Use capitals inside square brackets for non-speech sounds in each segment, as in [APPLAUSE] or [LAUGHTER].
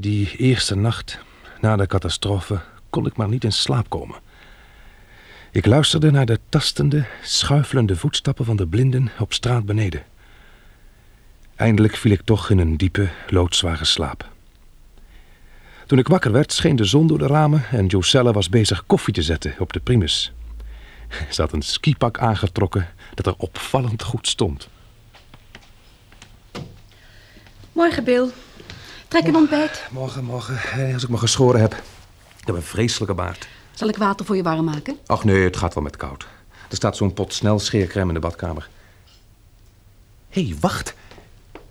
Die eerste nacht, na de catastrofe, kon ik maar niet in slaap komen. Ik luisterde naar de tastende, schuifelende voetstappen van de blinden op straat beneden. Eindelijk viel ik toch in een diepe, loodzware slaap. Toen ik wakker werd, scheen de zon door de ramen en Joselle was bezig koffie te zetten op de primus. [LAUGHS] Ze had een skipak aangetrokken dat er opvallend goed stond. Morgen, Bill. Trek een ontbijt. Morgen, morgen, als ik me geschoren heb. Ik heb een vreselijke baard. Zal ik water voor je warm maken? Ach nee, het gaat wel met koud. Er staat zo'n pot snel scheercrème in de badkamer. Hé, hey, wacht.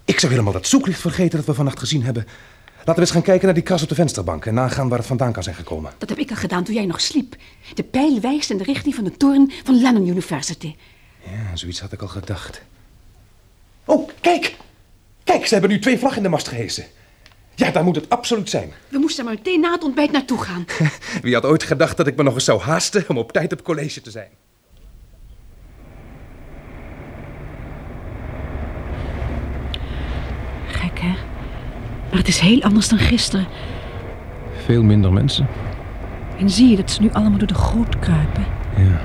Ik zou helemaal dat zoeklicht vergeten dat we vannacht gezien hebben. Laten we eens gaan kijken naar die kras op de vensterbank en nagaan waar het vandaan kan zijn gekomen. Dat heb ik al gedaan toen jij nog sliep. De pijl wijst in de richting van de toren van Lennon University. Ja, zoiets had ik al gedacht. Oh, kijk! Kijk, ze hebben nu twee vlaggen in de mast gehesen. Ja, daar moet het absoluut zijn. We moesten maar meteen na het ontbijt naartoe gaan. [LAUGHS] Wie had ooit gedacht dat ik me nog eens zou haasten om op tijd op college te zijn? Gek, hè? Maar het is heel anders dan gisteren. Veel minder mensen. En zie je dat ze nu allemaal door de goot kruipen? Ja.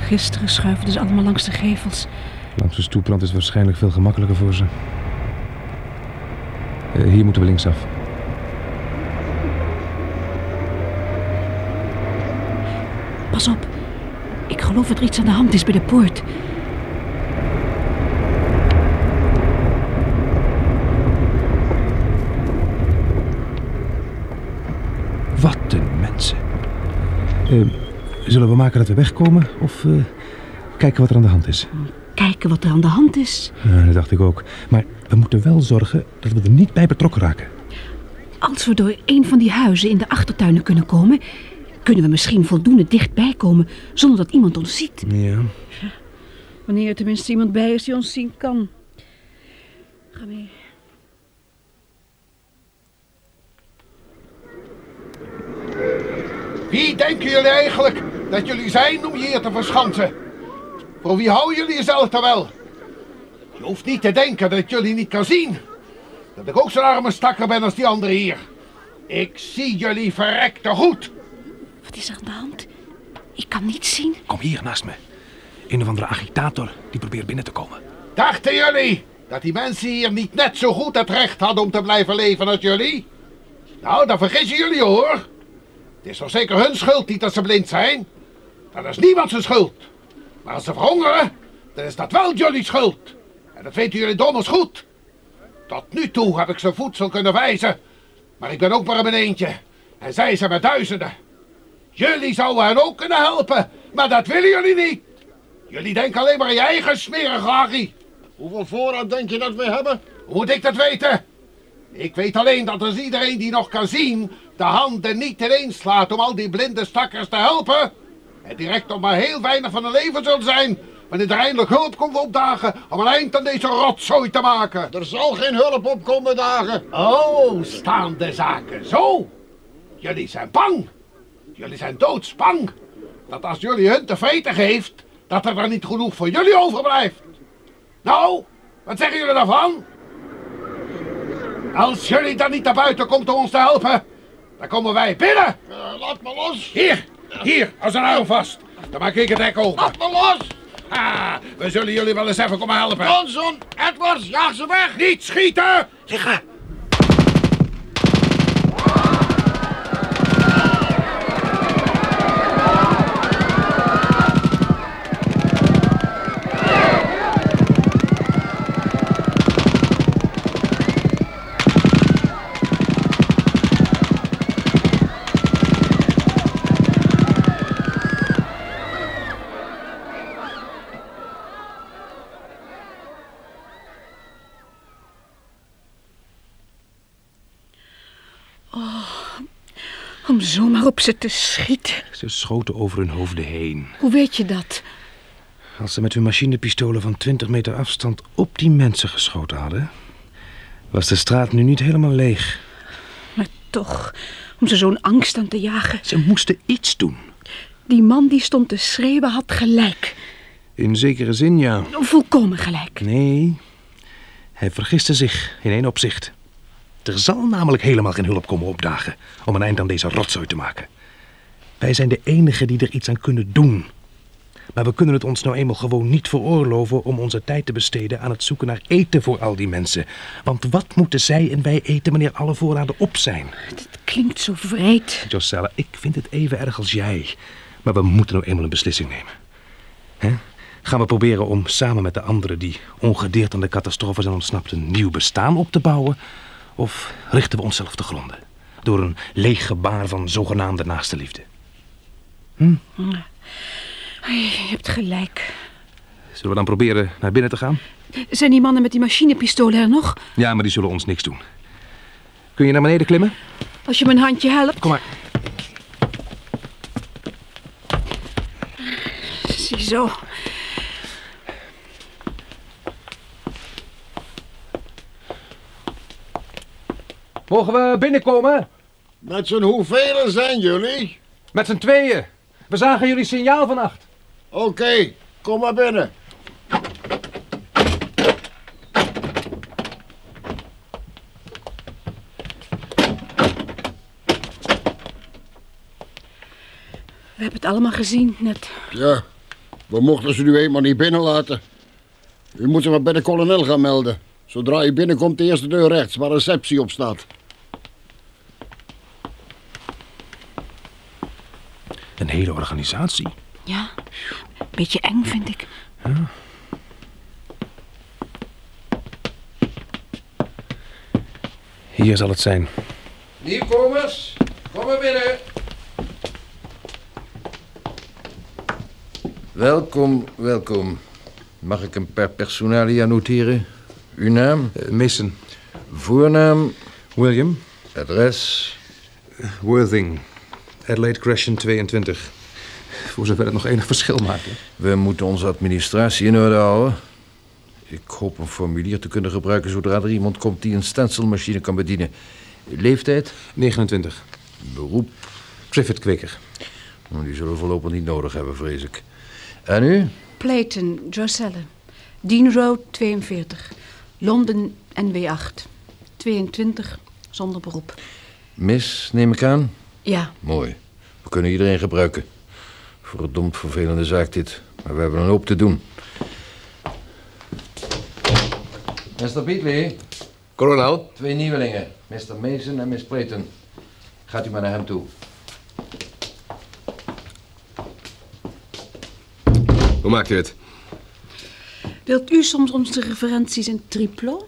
Gisteren schuiven ze allemaal langs de gevels. Langs de stoeprand is waarschijnlijk veel gemakkelijker voor ze. Uh, hier moeten we linksaf. Pas op. Ik geloof dat er iets aan de hand is bij de poort. Wat een mensen. Uh, zullen we maken dat we wegkomen of uh, kijken wat er aan de hand is? Kijken wat er aan de hand is? Ja, dat dacht ik ook. Maar we moeten wel zorgen dat we er niet bij betrokken raken. Als we door een van die huizen in de achtertuinen kunnen komen... kunnen we misschien voldoende dichtbij komen zonder dat iemand ons ziet. Ja. ja. Wanneer er tenminste iemand bij is die ons zien kan. Ga mee. Wie denken jullie eigenlijk dat jullie zijn om je hier te verschansen? Voor wie houden jullie jezelf dan wel? Je hoeft niet te denken dat ik jullie niet kan zien. Dat ik ook zo'n arme stakker ben als die anderen hier. Ik zie jullie verrekte goed. Wat is er aan de hand? Ik kan niets zien. Kom hier naast me. Een of andere agitator die probeert binnen te komen. Dachten jullie dat die mensen hier niet net zo goed het recht hadden om te blijven leven als jullie? Nou, dan vergissen jullie hoor. Het is toch zeker hun schuld niet dat ze blind zijn? Dat is niemand zijn schuld. Maar als ze verhongeren, dan is dat wel jullie schuld. En dat weten jullie donders goed. Tot nu toe heb ik ze voedsel kunnen wijzen. Maar ik ben ook maar een eentje. En zij zijn met duizenden. Jullie zouden hen ook kunnen helpen. Maar dat willen jullie niet. Jullie denken alleen maar aan je eigen smerige Harry. Hoeveel voorraad denk je dat we hebben? Hoe moet ik dat weten? Ik weet alleen dat als iedereen die nog kan zien... de handen niet ineens slaat om al die blinde stakkers te helpen... en direct nog maar heel weinig van hun leven zullen zijn... wanneer er eindelijk hulp komt opdagen om een eind aan deze rotzooi te maken. Er zal geen hulp opkomen dagen. Oh, staan de zaken zo? Jullie zijn bang. Jullie zijn doodsbang. Dat als jullie hun te vreten geeft... dat er dan niet genoeg voor jullie overblijft. Nou, wat zeggen jullie daarvan? Als jullie dan niet naar buiten komt om ons te helpen, dan komen wij binnen. Uh, laat me los. Hier, hier, als een arm vast. Dan maak ik het hek open. Laat me los. Ah, we zullen jullie wel eens even komen helpen. Johnson, Edwards, jaag ze weg. Niet schieten! Liggen. Om zomaar op ze te schieten. Ze schoten over hun hoofden heen. Hoe weet je dat? Als ze met hun machinepistolen van 20 meter afstand op die mensen geschoten hadden... was de straat nu niet helemaal leeg. Maar toch, om ze zo'n angst aan te jagen. Ze moesten iets doen. Die man die stond te schreeuwen had gelijk. In zekere zin, ja. Volkomen gelijk. Nee, hij vergiste zich in één opzicht. Er zal namelijk helemaal geen hulp komen opdagen om een eind aan deze rotzooi te maken. Wij zijn de enigen die er iets aan kunnen doen. Maar we kunnen het ons nou eenmaal gewoon niet veroorloven om onze tijd te besteden aan het zoeken naar eten voor al die mensen. Want wat moeten zij en wij eten wanneer alle voorraden op zijn? Het klinkt zo vreed. Josella, ik vind het even erg als jij. Maar we moeten nou eenmaal een beslissing nemen. Hè? Gaan we proberen om samen met de anderen die ongedeerd aan de catastrofe zijn ontsnapt een nieuw bestaan op te bouwen? Of richten we onszelf te gronden? Door een leeg gebaar van zogenaamde naaste liefde. Je hebt gelijk. Zullen we dan proberen naar binnen te gaan? Zijn die mannen met die machinepistolen er nog? Ja, maar die zullen ons niks doen. Kun je naar beneden klimmen? Als je me een handje helpt. Kom maar. Ziezo. Mogen we binnenkomen? Met z'n hoeveel zijn jullie? Met z'n tweeën. We zagen jullie signaal vannacht. Oké, kom maar binnen. We hebben het allemaal gezien net. Ja, we mochten ze nu eenmaal niet binnenlaten. U moet ze maar bij de kolonel gaan melden. Zodra u binnenkomt, de eerste deur rechts, waar receptie op staat. Een hele organisatie. Ja, beetje eng vind ik. Hier zal het zijn. Nieuwkomers, kom maar binnen. Welkom, welkom. Mag ik een per personalia noteren? Uw naam, Uh, Mason. voornaam, William. adres. Worthing. Adelaide Crescent 22. Voor zover het nog enig verschil maakt. We moeten onze administratie in orde houden. Ik hoop een formulier te kunnen gebruiken zodra er iemand komt die een stencilmachine kan bedienen. Leeftijd, 29. beroep, Triffid Kweker. Nou, die zullen we voorlopig niet nodig hebben, vrees ik. En u? Playton, Droselle. Dean Road 42. Londen NW8. 22, zonder beroep. Mis, neem ik aan? Ja, Mooi. We kunnen iedereen gebruiken. Verdomd vervelende zaak dit. Maar we hebben een hoop te doen. Mr. Beatley, Kolonel, twee nieuwelingen. Mr. Mason en Miss Playton. Gaat u maar naar hem toe. hoe maakt u het? Wilt u soms onze referenties in triplo?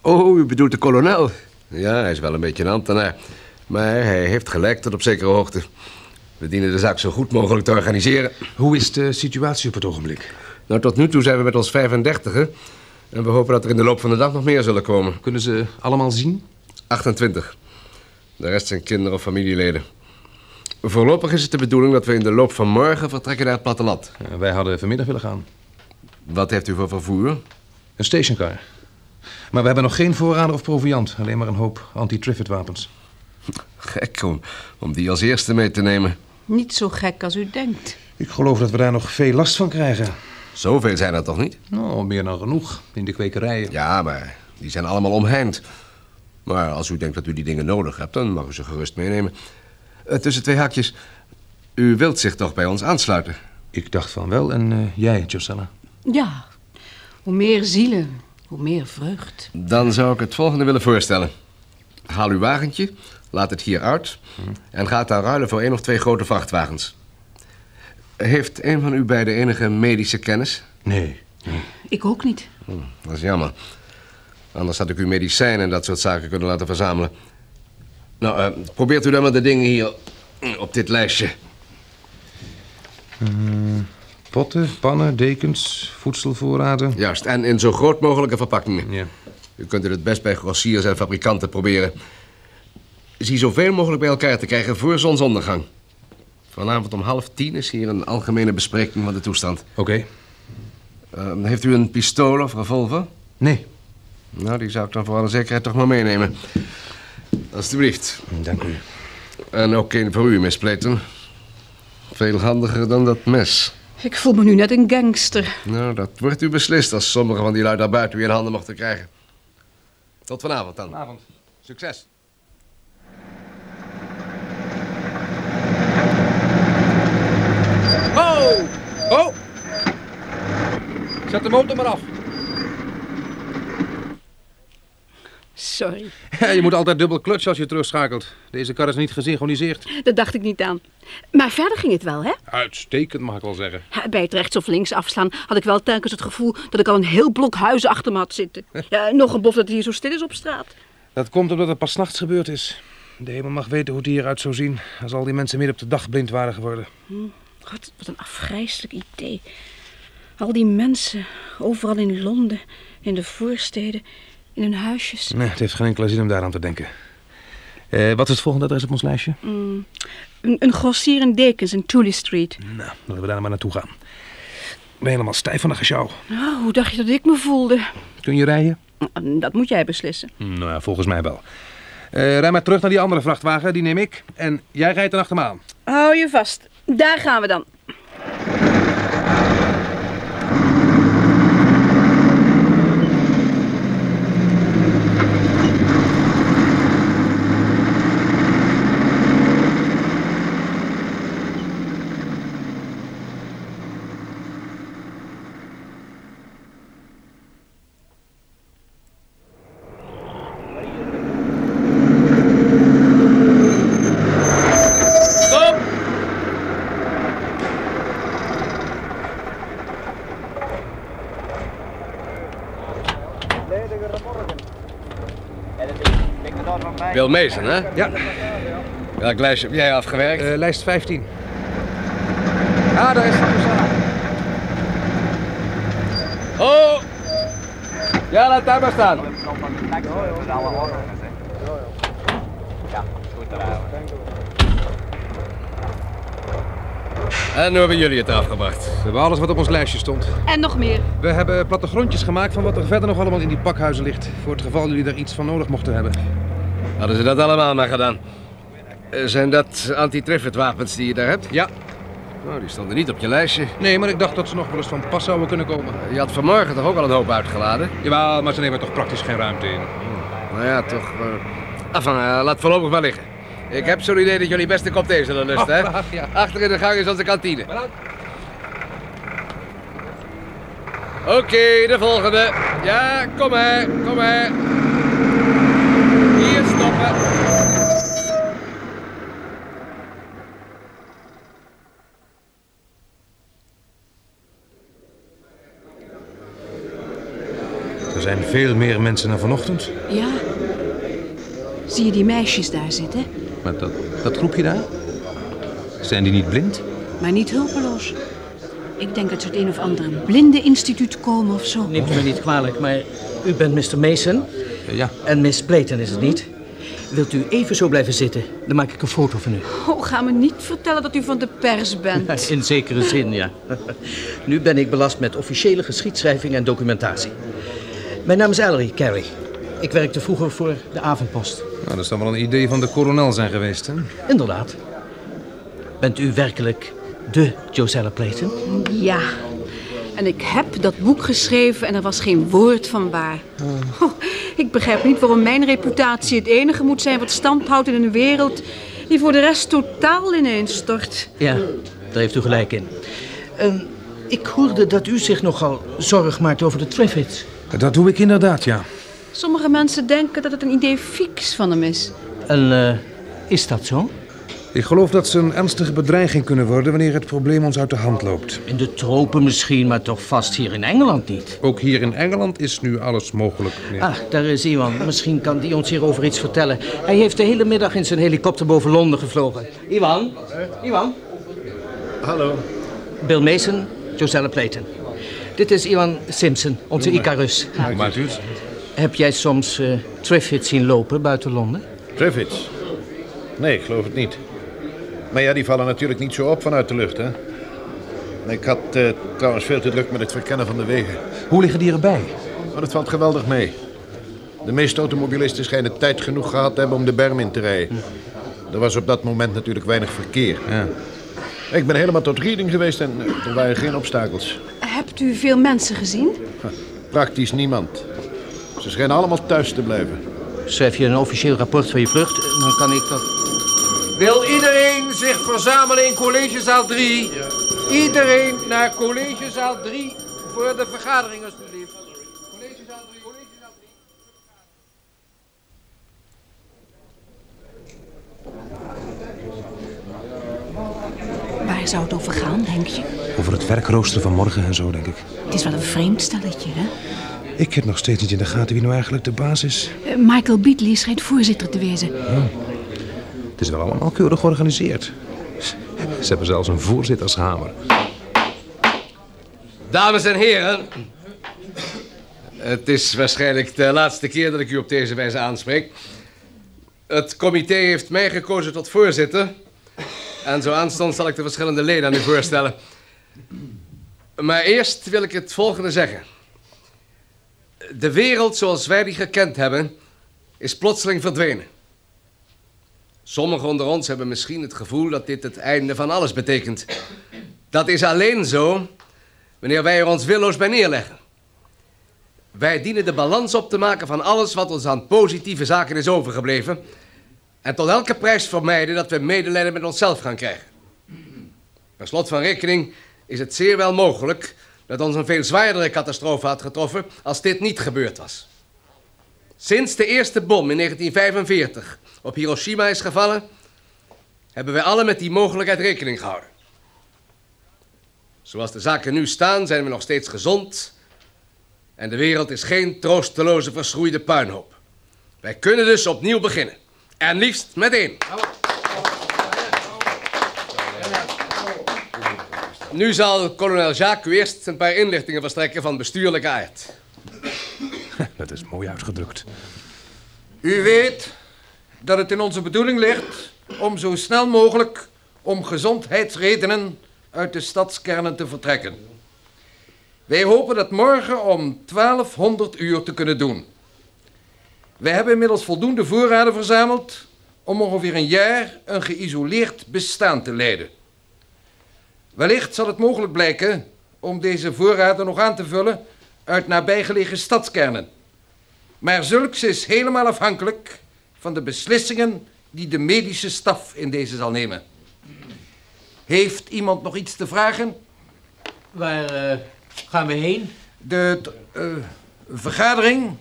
Oh, u bedoelt de kolonel. Ja, hij is wel een beetje een ambtenaar. Maar hij heeft gelijk tot op zekere hoogte. We dienen de zaak zo goed mogelijk te organiseren. Hoe is de situatie op het ogenblik? Nou, tot nu toe zijn we met ons 35 En we hopen dat er in de loop van de dag nog meer zullen komen. Kunnen ze allemaal zien? 28. De rest zijn kinderen of familieleden. Voorlopig is het de bedoeling dat we in de loop van morgen vertrekken naar het platteland. Ja, wij hadden vanmiddag willen gaan. Wat heeft u voor vervoer? Een stationcar. Maar we hebben nog geen voorraden of proviant. Alleen maar een hoop anti-Triffid wapens. Gek om, om die als eerste mee te nemen. Niet zo gek als u denkt. Ik geloof dat we daar nog veel last van krijgen. Zoveel zijn er toch niet? Nou, meer dan genoeg in de kwekerijen. Ja, maar die zijn allemaal omheind. Maar als u denkt dat u die dingen nodig hebt, dan mag u ze gerust meenemen. Eh, tussen twee haakjes. U wilt zich toch bij ons aansluiten? Ik dacht van wel. En eh, jij, Josella? Ja, hoe meer zielen, hoe meer vreugd. Dan zou ik het volgende willen voorstellen. Haal uw wagentje, laat het hier uit... en ga het dan ruilen voor één of twee grote vrachtwagens. Heeft een van u beiden enige medische kennis? Nee. Ik ook niet. Hm, dat is jammer. Anders had ik u medicijnen en dat soort zaken kunnen laten verzamelen. Nou, eh, probeert u dan maar de dingen hier hm, op dit lijstje. Potten, pannen, dekens, voedselvoorraden. Juist, en in zo groot mogelijke verpakkingen. Ja. U kunt het best bij grossiers en fabrikanten proberen. Zie zoveel mogelijk bij elkaar te krijgen voor zonsondergang. Vanavond om half tien is hier een algemene bespreking van de toestand. Oké. Eh, heeft u een pistool of revolver? Nee. Nou, die zou ik dan voor alle zekerheid toch maar meenemen. Alsjeblieft. Dank u. En ook een voor u, Miss Playton. Veel handiger dan dat mes. Ik voel me nu net een gangster. Nou, dat wordt u beslist als sommige van die lui daar buiten u in handen mochten krijgen. Tot vanavond dan. Avond. Succes. Oh! Oh! Zet de motor maar af. Sorry, Ja, je moet altijd dubbel klutsen als je terugschakelt. Deze kar is niet gesynchroniseerd. dat dacht ik niet aan. Maar verder ging het wel, hè? Uitstekend, mag ik wel zeggen. Bij het rechts of links afslaan had ik wel telkens het gevoel dat ik al een heel blok huizen achter me had zitten. [LAUGHS] Ja, nog een bof dat het hier zo stil is op straat. Dat komt omdat het pas nachts gebeurd is. De hemel mag weten hoe het hieruit zou zien... als al die mensen midden op de dag blind waren geworden. God, wat een afgrijselijk idee. Al die mensen, overal in Londen, in de voorsteden, in hun huisjes. Nee, het heeft geen enkele zin om daaraan te denken. Eh, wat is het volgende adres op ons lijstje? Een, een grossier in Dekens in Tooley Street. Nou, dan willen we daar maar naartoe gaan. Ik ben helemaal stijf van de gesjouw. Nou, hoe dacht je dat ik me voelde? Kun je rijden? Dat moet jij beslissen. Nou ja, volgens mij wel. Eh rij maar terug naar die andere vrachtwagen, die neem ik. En jij rijdt er achter me aan. Hou je vast. Daar gaan we dan. Mason, hè? Ja, Welk lijstje heb jij afgewerkt? eh, lijst 15. Ah, daar is het. Oh! Ja, laat daar maar staan. En hoe hebben jullie het eraf gebracht? We hebben alles wat op ons lijstje stond. En nog meer. We hebben plattegrondjes gemaakt van wat er verder nog allemaal in die pakhuizen ligt. Voor het geval jullie er iets van nodig mochten hebben. Hadden ze dat allemaal maar gedaan? Eh, Zijn dat anti-Triffid wapens die je daar hebt? Ja. Nou, die stonden niet op je lijstje. Nee, maar ik dacht dat ze nog wel eens van pas zouden kunnen komen. Je had vanmorgen toch ook al een hoop uitgeladen? Jawel, maar ze nemen toch praktisch geen ruimte in. Nou ja, toch. Uh... Enfin, eh, laat voorlopig maar liggen. Ik heb zo'n idee dat jullie best een kop thee zullen lusten, hè? ach, [LAUGHS] ja. Achter in de gang is onze kantine. Oké, de volgende. Ja, kom maar, kom maar. Hier stoppen. Er zijn veel meer mensen dan vanochtend. Ja. Zie je die meisjes daar zitten? Maar dat, dat groepje daar? Zijn die niet blind? Maar niet hulpeloos. Ik denk dat ze uit een of andere blindeninstituut komen of zo. Neemt u me niet kwalijk, maar u bent Mr. Mason Eh, ja. en Miss Playton is het niet? Wilt u even zo blijven zitten? Dan maak ik een foto van u. Oh, ga me niet vertellen dat u van de pers bent. In zekere zin, ja. [LAUGHS] Nu ben ik belast met officiële geschiedschrijving en documentatie. Mijn naam is Ellery Carey. Ik werkte vroeger voor de avondpost. Nou, dat zou wel een idee van de kolonel zijn geweest, hè? Inderdaad. Bent u werkelijk de Josella Playton? Ja. En ik heb dat boek geschreven en er was geen woord van waar. Oh, ik begrijp niet waarom mijn reputatie het enige moet zijn wat stand houdt in een wereld die voor de rest totaal ineenstort. Ja, daar heeft u gelijk in. Ehm, ik hoorde dat u zich nogal zorg maakt over de Triffids. Dat doe ik inderdaad, ja. Sommige mensen denken dat het een idee fix van hem is. En eh, is dat zo? Ik geloof dat ze een ernstige bedreiging kunnen worden wanneer het probleem ons uit de hand loopt. In de tropen misschien, maar toch vast hier in Engeland niet. Ook hier in Engeland is nu alles mogelijk. meneer. Ah, daar is Iwan. Misschien kan die ons hierover iets vertellen. Hij heeft de hele middag in zijn helikopter boven Londen gevlogen. Iwan? Iwan? Hallo. Bill Mason, Josella Playton. Dit is Iwan Simpson, onze Icarus. Maakt u het? Heb jij soms Triffids zien lopen buiten Londen? Triffids? Nee, ik geloof het niet. Maar ja, die vallen natuurlijk niet zo op vanuit de lucht, hè? Ik had eh, trouwens veel te druk met het verkennen van de wegen. Hoe liggen die erbij? Maar dat valt geweldig mee. De meeste automobilisten schijnen tijd genoeg gehad te hebben om de berm in te rijden. Er was op dat moment natuurlijk weinig verkeer. Ja. Ik ben helemaal tot Reading geweest en er waren geen obstakels. Hebt u veel mensen gezien? Praktisch niemand. Ze schijnen allemaal thuis te blijven. schrijf je een officieel rapport van je vlucht. Dan kan ik dat... Wil iedereen zich verzamelen in collegezaal 3? Iedereen naar collegezaal 3 voor de vergadering, alstublieft. Collegezaal 3, collegezaal 3. Waar zou het over gaan, denk je? Over het werkrooster van morgen en zo, denk ik. Het is wel een vreemd stelletje, hè? Ik heb nog steeds niet in de gaten wie nou eigenlijk de baas is. Eh, Michael Beatley schijnt voorzitter te wezen. Het is wel allemaal keurig georganiseerd. Ze hebben zelfs een voorzittershamer. Dames en heren. Het is waarschijnlijk de laatste keer dat ik u op deze wijze aanspreek. Het comité heeft mij gekozen tot voorzitter. En zo aanstonds zal ik de verschillende leden aan u voorstellen. Maar eerst wil ik het volgende zeggen. De wereld zoals wij die gekend hebben, is plotseling verdwenen. Sommigen onder ons hebben misschien het gevoel dat dit het einde van alles betekent. Dat is alleen zo wanneer wij er ons willoos bij neerleggen. Wij dienen de balans op te maken van alles wat ons aan positieve zaken is overgebleven. En tot elke prijs vermijden dat we medelijden met onszelf gaan krijgen. Per slot van rekening is het zeer wel mogelijk dat ons een veel zwaardere catastrofe had getroffen als dit niet gebeurd was. Sinds de eerste bom in 1945 op Hiroshima is gevallen, hebben wij alle met die mogelijkheid rekening gehouden. Zoals de zaken nu staan, zijn we nog steeds gezond. En de wereld is geen troosteloze verschroeide puinhoop. Wij kunnen dus opnieuw beginnen. En liefst meteen. Nu zal kolonel Jacques u eerst een paar inlichtingen verstrekken van bestuurlijke aard. [LAUGHS] Dat is mooi uitgedrukt. U weet dat het in onze bedoeling ligt om zo snel mogelijk om gezondheidsredenen uit de stadskernen te vertrekken. Wij hopen dat morgen om 1200 uur te kunnen doen. Wij hebben inmiddels voldoende voorraden verzameld om ongeveer een jaar een geïsoleerd bestaan te leiden. Wellicht zal het mogelijk blijken om deze voorraden nog aan te vullen uit nabijgelegen stadskernen. Maar zulks is helemaal afhankelijk van de beslissingen die de medische staf in deze zal nemen. Heeft iemand nog iets te vragen? Waar eh, gaan we heen? De eh, vergadering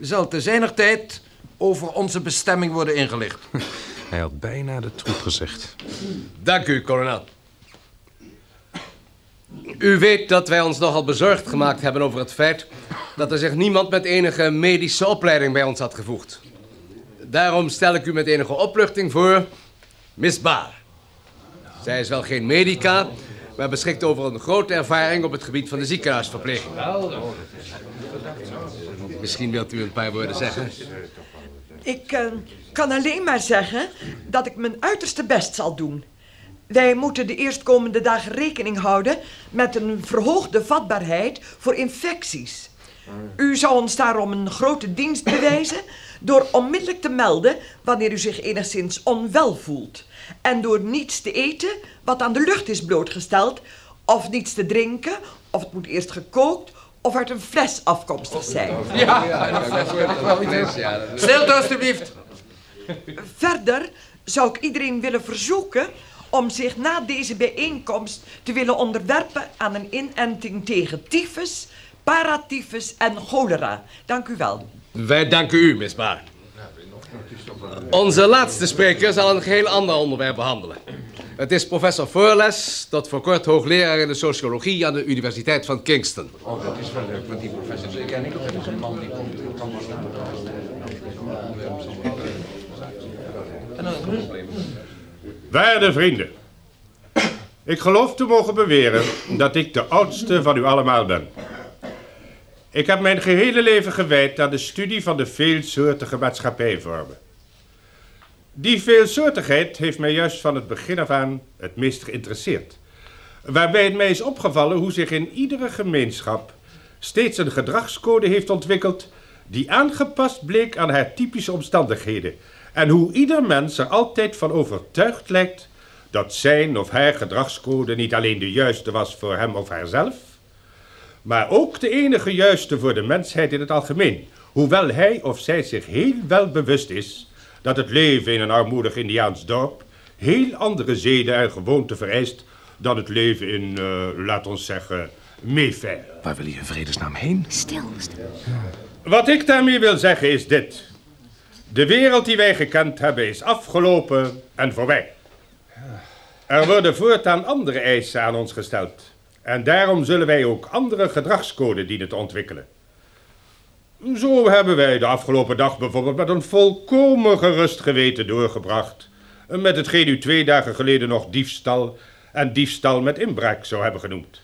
zal te zijner tijd over onze bestemming worden ingelicht. [LAUGHS] Hij had bijna de troep gezegd. Dank u, kolonel. U weet dat wij ons nogal bezorgd gemaakt hebben over het feit dat er zich niemand met enige medische opleiding bij ons had gevoegd. Daarom stel ik u met enige opluchting voor Miss Baar. Zij is wel geen medica, maar beschikt over een grote ervaring op het gebied van de ziekenhuisverpleging. Misschien wilt u een paar woorden zeggen. Ik eh, kan alleen maar zeggen dat ik mijn uiterste best zal doen. Wij moeten de eerstkomende dagen rekening houden met een verhoogde vatbaarheid voor infecties. U zou ons daarom een grote dienst bewijzen door onmiddellijk te melden wanneer u zich enigszins onwel voelt. En door niets te eten wat aan de lucht is blootgesteld, of niets te drinken, of het moet eerst gekookt of uit een fles afkomstig zijn. Stilte alstublieft. Verder zou ik iedereen willen verzoeken om zich na deze bijeenkomst te willen onderwerpen aan een inenting tegen tyfus, paratyfus en cholera. Dank u wel. Wij danken u, Miss Baar. Onze laatste spreker zal een geheel ander onderwerp behandelen. Het is professor Voorles, tot voor kort hoogleraar in de sociologie aan de Universiteit van Kingston. Waarde vrienden, ik geloof te mogen beweren dat ik de oudste van u allemaal ben. Ik heb mijn gehele leven gewijd aan de studie van de veelsoortige maatschappijvormen. Die veelsoortigheid heeft mij juist van het begin af aan het meest geïnteresseerd. Waarbij het mij is opgevallen hoe zich in iedere gemeenschap steeds een gedragscode heeft ontwikkeld die aangepast bleek aan haar typische omstandigheden en hoe ieder mens er altijd van overtuigd lijkt dat zijn of haar gedragscode niet alleen de juiste was voor hem of haarzelf, maar ook de enige juiste voor de mensheid in het algemeen, hoewel hij of zij zich heel wel bewust is dat het leven in een armoedig Indiaans dorp heel andere zeden en gewoonten vereist dan het leven in, uh, laat ons zeggen, Mayfair. Waar wil je in vredesnaam heen? Stil, stil. Wat ik daarmee wil zeggen is dit. De wereld die wij gekend hebben is afgelopen en voorbij. Er worden voortaan andere eisen aan ons gesteld. En daarom zullen wij ook andere gedragscode dienen te ontwikkelen. Zo hebben wij de afgelopen dag bijvoorbeeld met een volkomen gerust geweten doorgebracht. Met hetgeen u twee dagen geleden nog diefstal en diefstal met inbraak zou hebben genoemd.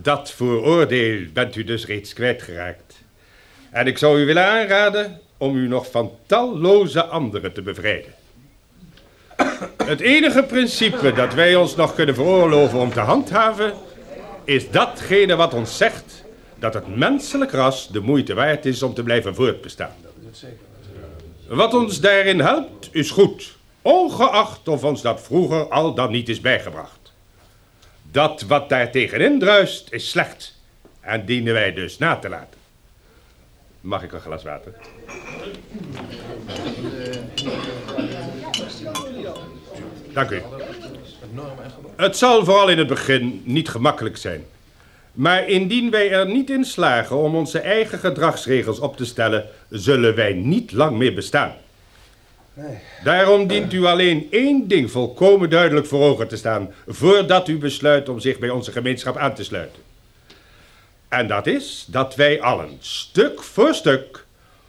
Dat vooroordeel bent u dus reeds kwijtgeraakt. En ik zou u willen aanraden om u nog van talloze anderen te bevrijden. Het enige principe dat wij ons nog kunnen veroorloven om te handhaven, is datgene wat ons zegt dat het menselijk ras de moeite waard is om te blijven voortbestaan. Wat ons daarin helpt, is goed, ongeacht of ons dat vroeger al dan niet is bijgebracht. Dat wat daar tegenin druist, is slecht en dienen wij dus na te laten. Mag ik een glas water? Dank u. Het zal vooral in het begin niet gemakkelijk zijn. Maar indien wij er niet in slagen om onze eigen gedragsregels op te stellen, zullen wij niet lang meer bestaan. Nee. Daarom dient u alleen één ding volkomen duidelijk voor ogen te staan, voordat u besluit om zich bij onze gemeenschap aan te sluiten. En dat is dat wij allen, stuk voor stuk,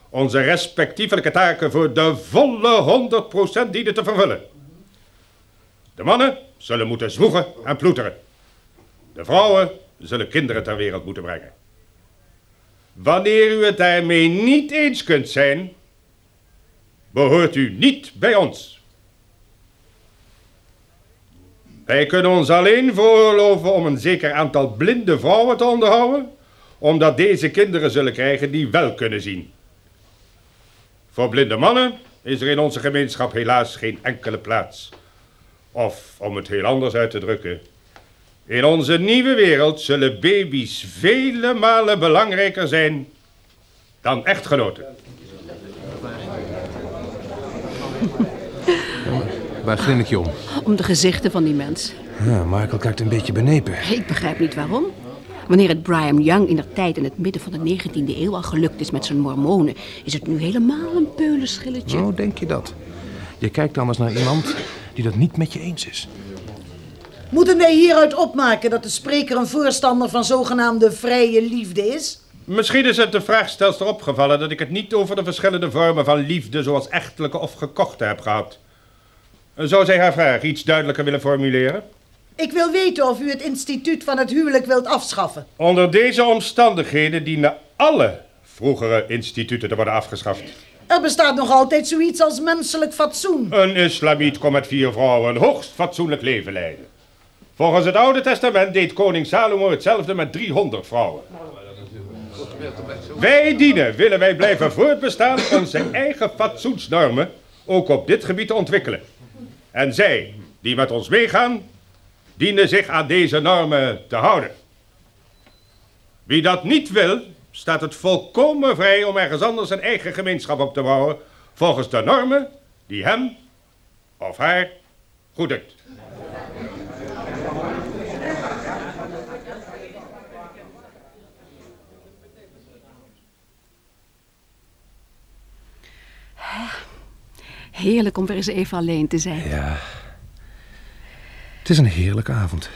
onze respectievelijke taken voor de volle 100% dienen te vervullen. De mannen zullen moeten zwoegen en ploeteren. De vrouwen zullen kinderen ter wereld moeten brengen. Wanneer u het daarmee niet eens kunt zijn, behoort u niet bij ons. Wij kunnen ons alleen veroorloven om een zeker aantal blinde vrouwen te onderhouden, omdat deze kinderen zullen krijgen die wel kunnen zien. Voor blinde mannen is er in onze gemeenschap helaas geen enkele plaats. Of om het heel anders uit te drukken. In onze nieuwe wereld zullen baby's vele malen belangrijker zijn dan echtgenoten. [LAUGHS] Waar grin je om? Om de gezichten van die mens. Ja, Michael kijkt een beetje benepen. Ik begrijp niet waarom. Wanneer het Brian Young in de tijd in het midden van de 19e eeuw al gelukt is met zijn mormonen, is het nu helemaal een peulenschilletje. Oh, denk je dat? Je kijkt anders naar iemand die dat niet met je eens is. Moeten wij hieruit opmaken dat de spreker een voorstander van zogenaamde vrije liefde is? Misschien is het de vraagstelster opgevallen dat ik het niet over de verschillende vormen van liefde zoals echtelijke of gekochte heb gehad. Zou zij haar vraag iets duidelijker willen formuleren? Ik wil weten of u het instituut van het huwelijk wilt afschaffen. Onder deze omstandigheden dienen alle vroegere instituten te worden afgeschaft. Er bestaat nog altijd zoiets als menselijk fatsoen. Een islamiet kon met vier vrouwen een hoogst fatsoenlijk leven leiden. Volgens het Oude Testament deed koning Salomo hetzelfde met 300 vrouwen. Wij dienen, willen wij blijven voortbestaan, onze eigen fatsoensnormen ook op dit gebied te ontwikkelen. En zij, die met ons meegaan, dienen zich aan deze normen te houden. Wie dat niet wil, staat het volkomen vrij om ergens anders een eigen gemeenschap op te bouwen, volgens de normen die hem of haar goed Heerlijk om weer eens even alleen te zijn. Ja. Het is een heerlijke avond.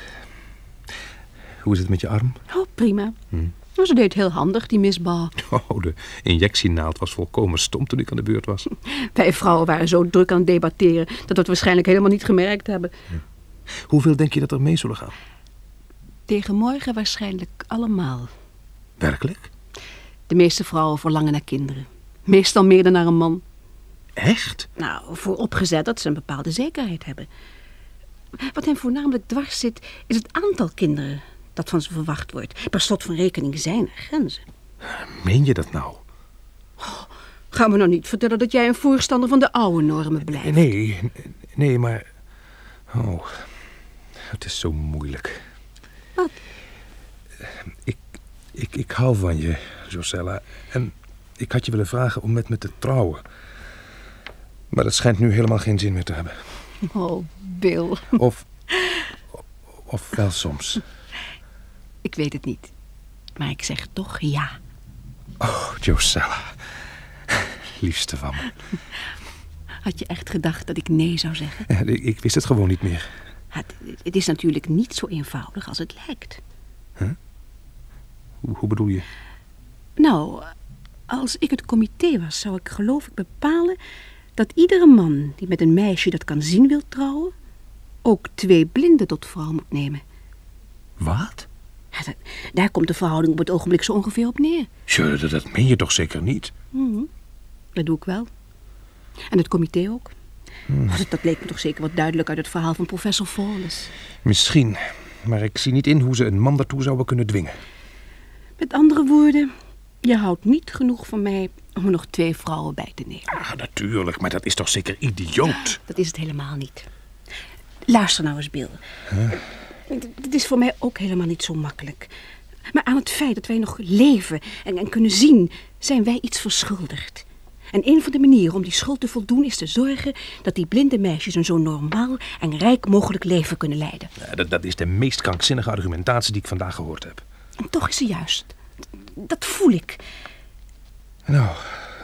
Hoe is het met je arm? Oh, prima. Hm. Ze deed heel handig, die Miss Ball. Oh, de injectienaald was volkomen stom toen ik aan de beurt was. [LAUGHS] Wij vrouwen waren zo druk aan het debatteren... dat we het waarschijnlijk helemaal niet gemerkt hebben. Ja. Hoeveel denk je dat er mee zullen gaan? Tegen morgen waarschijnlijk allemaal. Werkelijk? De meeste vrouwen verlangen naar kinderen. Meestal meer dan naar een man. Echt? Nou, vooropgezet dat ze een bepaalde zekerheid hebben. Wat hen voornamelijk dwars zit, is het aantal kinderen dat van ze verwacht wordt. Per slot van rekening zijn er grenzen. Meen je dat nou? Oh, ga me nou niet vertellen dat jij een voorstander van de oude normen blijft. Nee, nee, maar... Oh, het is zo moeilijk. Wat? Ik, ik, ik hou van je, Josella. En ik had je willen vragen om met me te trouwen. Maar dat schijnt nu helemaal geen zin meer te hebben. Oh, Bill. Of, of wel soms. Ik weet het niet. Maar ik zeg toch ja. Oh, Josella. Liefste van me. Had je echt gedacht dat ik nee zou zeggen? Ja, ik, wist het gewoon niet meer. Het, het is natuurlijk niet zo eenvoudig als het lijkt. Hoe, hoe bedoel je? Nou, als ik het comité was, zou ik geloof ik bepalen dat iedere man die met een meisje dat kan zien wil trouwen, ook twee blinden tot vrouw moet nemen. Wat? Ja, dat- daar komt de verhouding op het ogenblik zo ongeveer op neer. Tjö, dat, dat meen je toch zeker niet? Mhm, Dat doe ik wel. En het comité ook. Hmm. Dat, dat leek me toch zeker wat duidelijk uit het verhaal van professor Fawless. Misschien. Maar ik zie niet in hoe ze een man daartoe zouden kunnen dwingen. Met andere woorden, je houdt niet genoeg van mij om er nog twee vrouwen bij te nemen. Ah, natuurlijk, maar dat is toch zeker idioot? Dat is het helemaal niet. Luister nou eens, Bill. Het het is voor mij ook helemaal niet zo makkelijk. Maar aan het feit dat wij nog leven en, en kunnen zien, zijn wij iets verschuldigd. En een van de manieren om die schuld te voldoen is te zorgen dat die blinde meisjes een zo normaal en rijk mogelijk leven kunnen leiden. Ja, dat, dat is de meest krankzinnige argumentatie die ik vandaag gehoord heb. En toch is ze juist. Dat voel ik. Nou,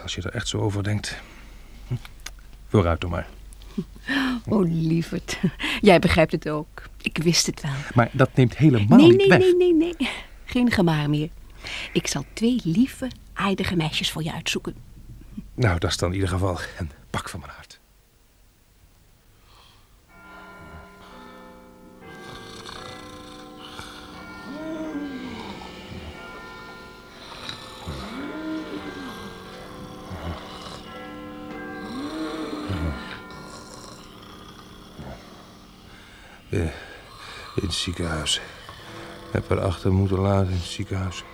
als je er echt zo over denkt. hm, Vooruit dan maar. [LAUGHS] Oh, lieverd. Jij begrijpt het ook. Ik wist het wel. Maar dat neemt helemaal Nee, niet nee, weg. nee, nee, nee. Geen gemaar meer. Ik zal twee lieve, aardige meisjes voor je uitzoeken. Nou, dat is dan in ieder geval een pak van mijn hart. Eh, in het ziekenhuis. Heb haar achter moeten laten in het ziekenhuis.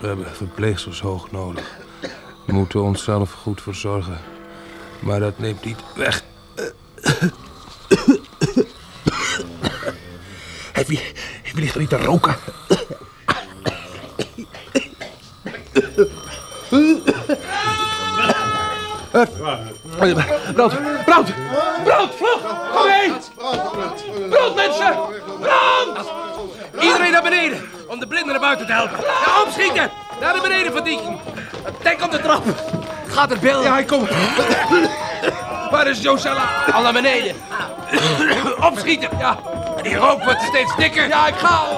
We hebben verpleegsters hoog nodig. We moeten onszelf goed verzorgen. Maar dat neemt niet weg. Hij wie, wie ligt er niet te roken? Brand, brand, brand, vlug! Kom heen! Brand, mensen! Brand! Iedereen naar beneden, om de blinden naar buiten te helpen. Ja, opschieten! Naar de beneden verdieking. Denk op de trap. Gaat er Bill? Ja, hij komt. Waar is Josella? Al naar beneden. Opschieten, ja. Die rook wordt steeds dikker. Ja, ik ga al.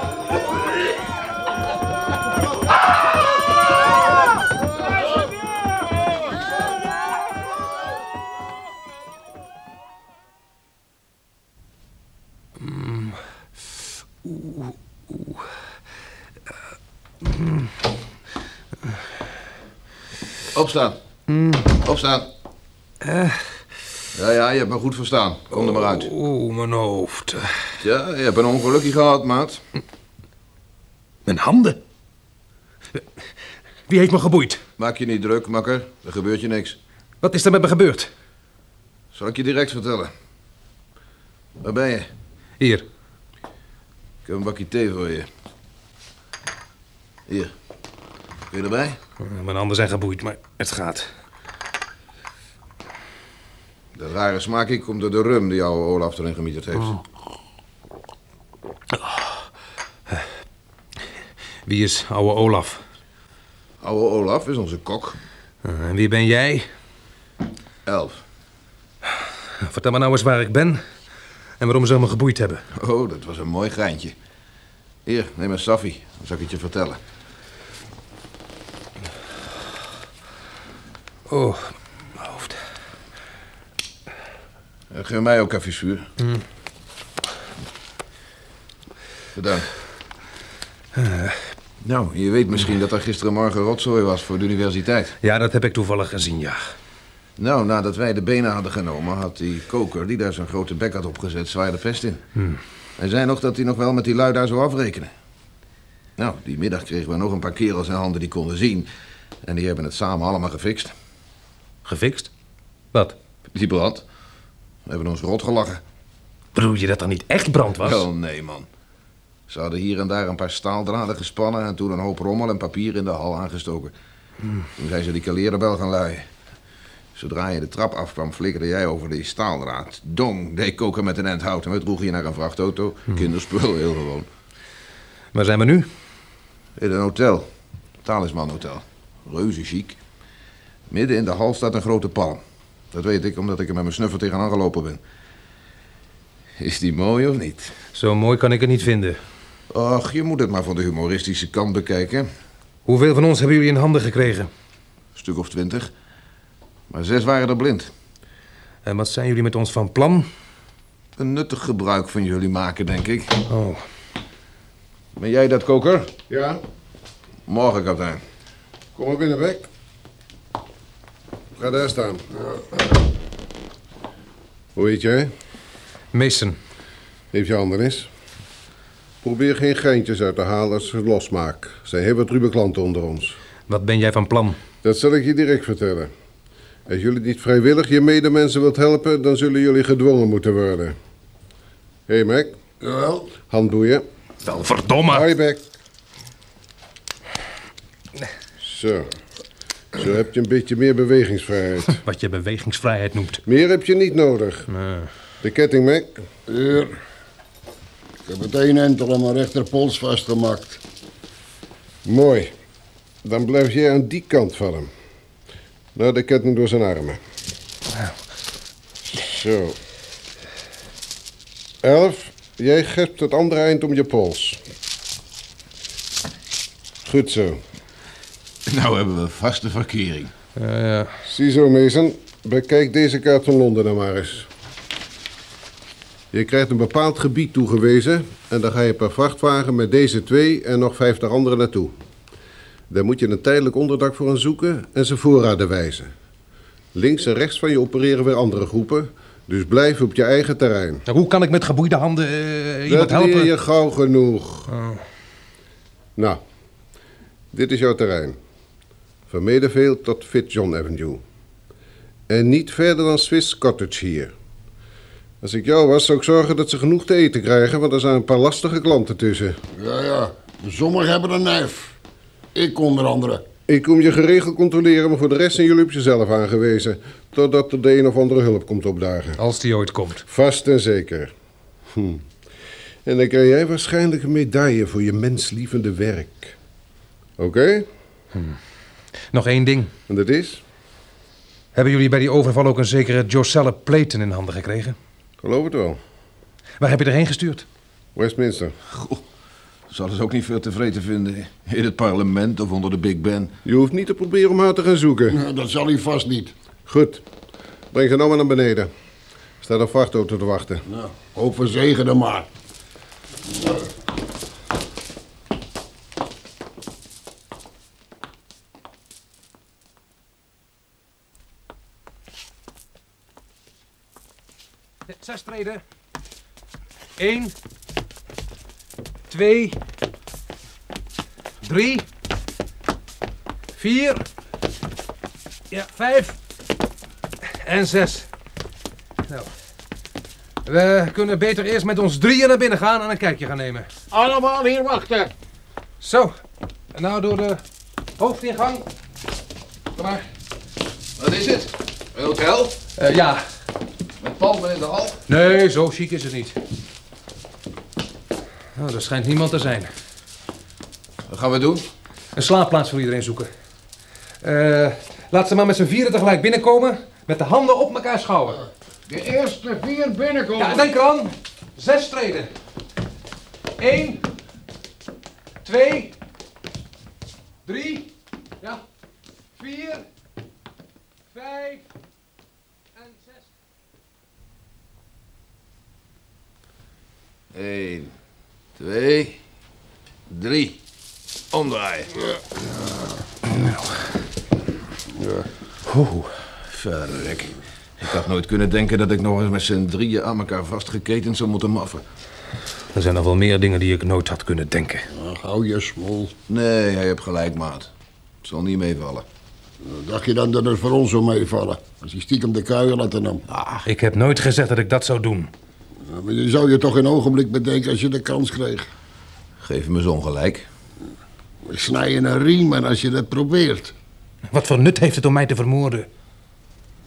Oeh, oeh. Eh, mm. Opstaan. Opstaan. Ja, ja, je hebt me goed verstaan. Kom er maar uit. Oeh, mijn hoofd. Ja, je hebt een ongelukje gehad, maat. Mijn handen? Wie heeft me geboeid? Maak je niet druk, makker. Er gebeurt je niks. Wat is er met me gebeurd? Zal ik je direct vertellen. Waar ben je? Hier. Ik heb een bakje thee voor je. Hier. Kun je erbij? Mijn handen zijn geboeid, maar het gaat. De rare smaak komt door de rum die oude Olaf erin gemieterd heeft. Wie is oude Olaf? Oude Olaf is onze kok. Eh, En wie ben jij? Elf. Vertel me nou eens waar ik ben en waarom ze me geboeid hebben. Oh, dat was een mooi geintje. Hier, neem een saffie. Dan zal ik het je vertellen. Oh, mijn hoofd. Uh, geef mij ook even vuur. Mm. Bedankt. Nou, je weet misschien dat er gisterenmorgen rotzooi was voor de universiteit. Ja, dat heb ik toevallig gezien, ja. Nou, nadat wij de benen hadden genomen, had die koker die daar zijn grote bek had opgezet, zwaar de vest in. Hmm. Hij zei nog dat hij nog wel met die lui daar zou afrekenen. Nou, die middag kregen we nog een paar kerels in handen die konden zien. En die hebben het samen allemaal gefixt. Gefixt? Wat? Die brand. We hebben ons rot gelachen. Bedoel je dat er niet echt brand was? Wel, nee, man. Ze hadden hier en daar een paar staaldraden gespannen... en toen een hoop rommel en papier in de hal aangestoken. Toen zijn ze die kalerenbel gaan luien. Zodra je de trap afkwam, flikkerde jij over die staaldraad. Dong, deed koken met een end hout en we droegen je naar een vrachtauto. Kinderspul, heel gewoon. Waar zijn we nu? In een hotel. Talisman Hotel. Reuze chic. Midden in de hal staat een grote palm. Dat weet ik omdat ik er met mijn snuffer tegenaan gelopen ben. Is die mooi of niet? Zo mooi kan ik het niet vinden. Och, je moet het maar van de humoristische kant bekijken. Hoeveel van ons hebben jullie in handen gekregen? Een stuk of twintig. Maar zes waren er blind. En wat zijn jullie met ons van plan? Een nuttig gebruik van jullie maken, denk ik. Oh. Ben jij dat, koker? Ja, Morgen, kapitein. kom maar binnen, Beck. Ga daar staan. Hoe heet jij? Mason. Heeft je handen eens? Probeer geen geintjes uit te halen als ik het losmaak. Er zijn heel wat ruwe klanten onder ons. Wat ben jij van plan? Dat zal ik je direct vertellen. Als jullie niet vrijwillig je medemensen wilt helpen, dan zullen jullie gedwongen moeten worden. Hé, hey, Mac. Jawel. Handboeien. Wel verdomme. Hoi, Beck. Zo. Zo heb je een beetje meer bewegingsvrijheid. [LAUGHS] Wat je bewegingsvrijheid noemt. Meer heb je niet nodig. De ketting, Mac. Hier. Ik heb het één entel aan mijn rechterpols vastgemaakt. Mooi. Dan blijf jij aan die kant van hem. Nou, de ketting door zijn armen. Zo. Elf, jij geeft het andere eind om je pols. Goed zo. Nou hebben we vaste verkering. Ja, ja. Ziezo, Mason. Bekijk deze kaart van Londen dan maar eens. Je krijgt een bepaald gebied toegewezen... en dan ga je per vrachtwagen met deze twee en nog vijftig anderen naartoe. Daar moet je een tijdelijk onderdak voor hen zoeken en ze voorraden wijzen. Links en rechts van je opereren weer andere groepen... dus blijf op je eigen terrein. Nou, hoe kan ik met geboeide handen eh, iemand Dat helpen? leer je gauw genoeg. Oh. Nou, dit is jouw terrein. Van Meadowvale tot Fitzjohn Avenue. En niet verder dan Swiss Cottage hier. Als ik jou was, zou ik zorgen dat ze genoeg te eten krijgen, want er zijn een paar lastige klanten tussen. Ja, ja. Sommigen hebben een neef. Ik onder andere. Ik kom je geregeld controleren, maar voor de rest zijn jullie op jezelf aangewezen. Totdat er de een of andere hulp komt opdagen. Als die ooit komt. Vast en zeker. Hm. En dan krijg jij waarschijnlijk een medaille voor je menslievende werk. Oké? Nog één ding. En dat is? Hebben jullie bij die overval ook een zekere Joselle Playton in handen gekregen? Geloof het wel. Waar heb je erheen gestuurd? Westminster. Zal ze ook niet veel tevreden vinden. In het parlement of onder de Big Ben. Je hoeft niet te proberen om haar te gaan zoeken. Nou, dat zal hij vast niet. Goed. Breng ze nou maar naar beneden. Er staat een vrachtauto te wachten. Nou, hoop verzegen dan maar. Zes treden. Eén. Twee. Drie. Vier. Ja, vijf. En zes. Nou. We kunnen beter eerst met ons drieën naar binnen gaan en een kijkje gaan nemen. Allemaal hier wachten. Zo. En nou door de hoofdingang. Kom maar. Wat is het? Een hotel? Eh, ja. Met palmen in de hal? Nee, zo chic is het niet. Nou, er schijnt niemand te zijn. Wat gaan we doen? Een slaapplaats voor iedereen zoeken. Eh, laat ze maar met z'n vieren tegelijk binnenkomen. Met de handen op elkaar schouwen. De eerste vier binnenkomen. Ja, denk eraan. Zes treden. Eén. Twee. Drie. Ja. Vier. Vijf. En zes. Eén, twee, drie. Omdraaien. Oeh, verrek. Ik had nooit kunnen denken dat ik nog eens met z'n drieën aan elkaar vastgeketend zou moeten maffen. Er zijn nog wel meer dingen die ik nooit had kunnen denken. Ach, hou je smol. Nee, hij hebt gelijk, maat. Het zal niet meevallen. Dacht je dan dat het voor ons zou meevallen? Als je stiekem de kuier laten nam. Ach, ik heb nooit gezegd dat ik dat zou doen. Ja, maar je zou je toch een ogenblik bedenken als je de kans kreeg. Geef me zo'n gelijk. Ik snij je een riem en als je dat probeert. Wat voor nut heeft het om mij te vermoorden?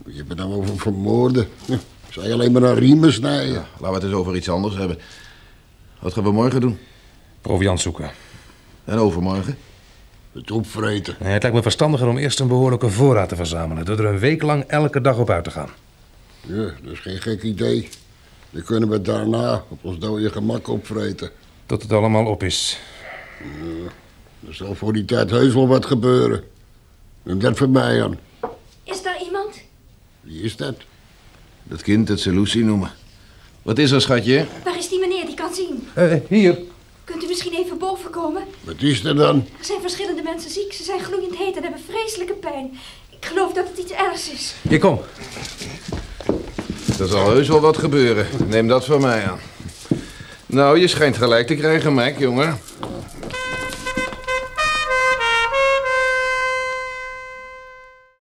Je hebt het nou over vermoorden. [LAUGHS] Zou je alleen maar naar riemen snijden? Laten we het eens over iets anders hebben. Wat gaan we morgen doen? Proviant zoeken. En overmorgen? Het opvreten. Nee, het lijkt me verstandiger om eerst een behoorlijke voorraad te verzamelen. Door er een week lang elke dag op uit te gaan. Ja, dat is geen gek idee. Dan kunnen we daarna op ons dode gemak opvreten. Tot het allemaal op is. Ja, er zal voor die tijd heus wel wat gebeuren. En dat voor mij aan. Is daar iemand? Wie is dat? Dat kind dat ze Lucy noemen. Wat is er, schatje? Waar is die meneer die kan zien? Eh, hier. Kunt u misschien even boven komen? Wat is er dan? Er zijn verschillende mensen ziek. Ze zijn gloeiend heet en hebben vreselijke pijn. Ik geloof dat het iets ergs is. Hier, kom. Er zal heus wel wat gebeuren. Neem dat van mij aan. Nou, je schijnt gelijk te krijgen, Mac, jongen.